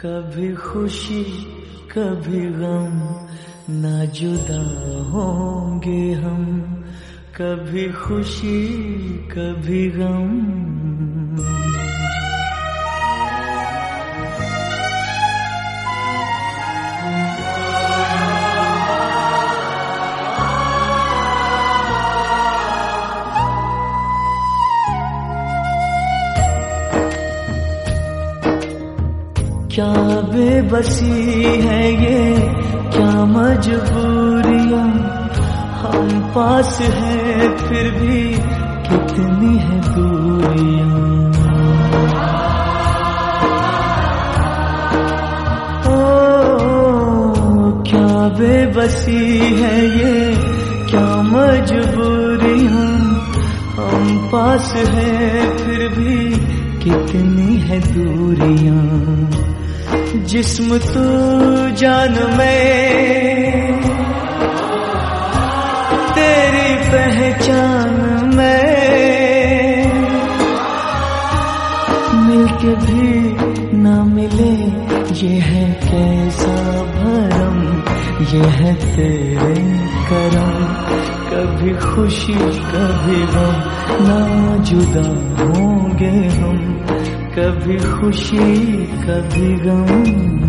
कभी खुशी कभी गम ना जुदा होंगे हम। कभी खुशी कभी गम। क्या बेबसी है ये? क्या मजबूरियाँ? हम पास है फिर भी कितनी है दूरियाँ? क्या बेबसी है ये? क्या मजबूरियाँ? हम पास है फिर भी कितनी है दूरियाँ? जिस्म तू जान में। तेरी पहचान में। मिलके भी ना मिले, ये है कैसा भरम, ये है तेरे करम। कभी खुशी, कभी गम ना जुदा होंगे हम। कभी खुशी कभी गम।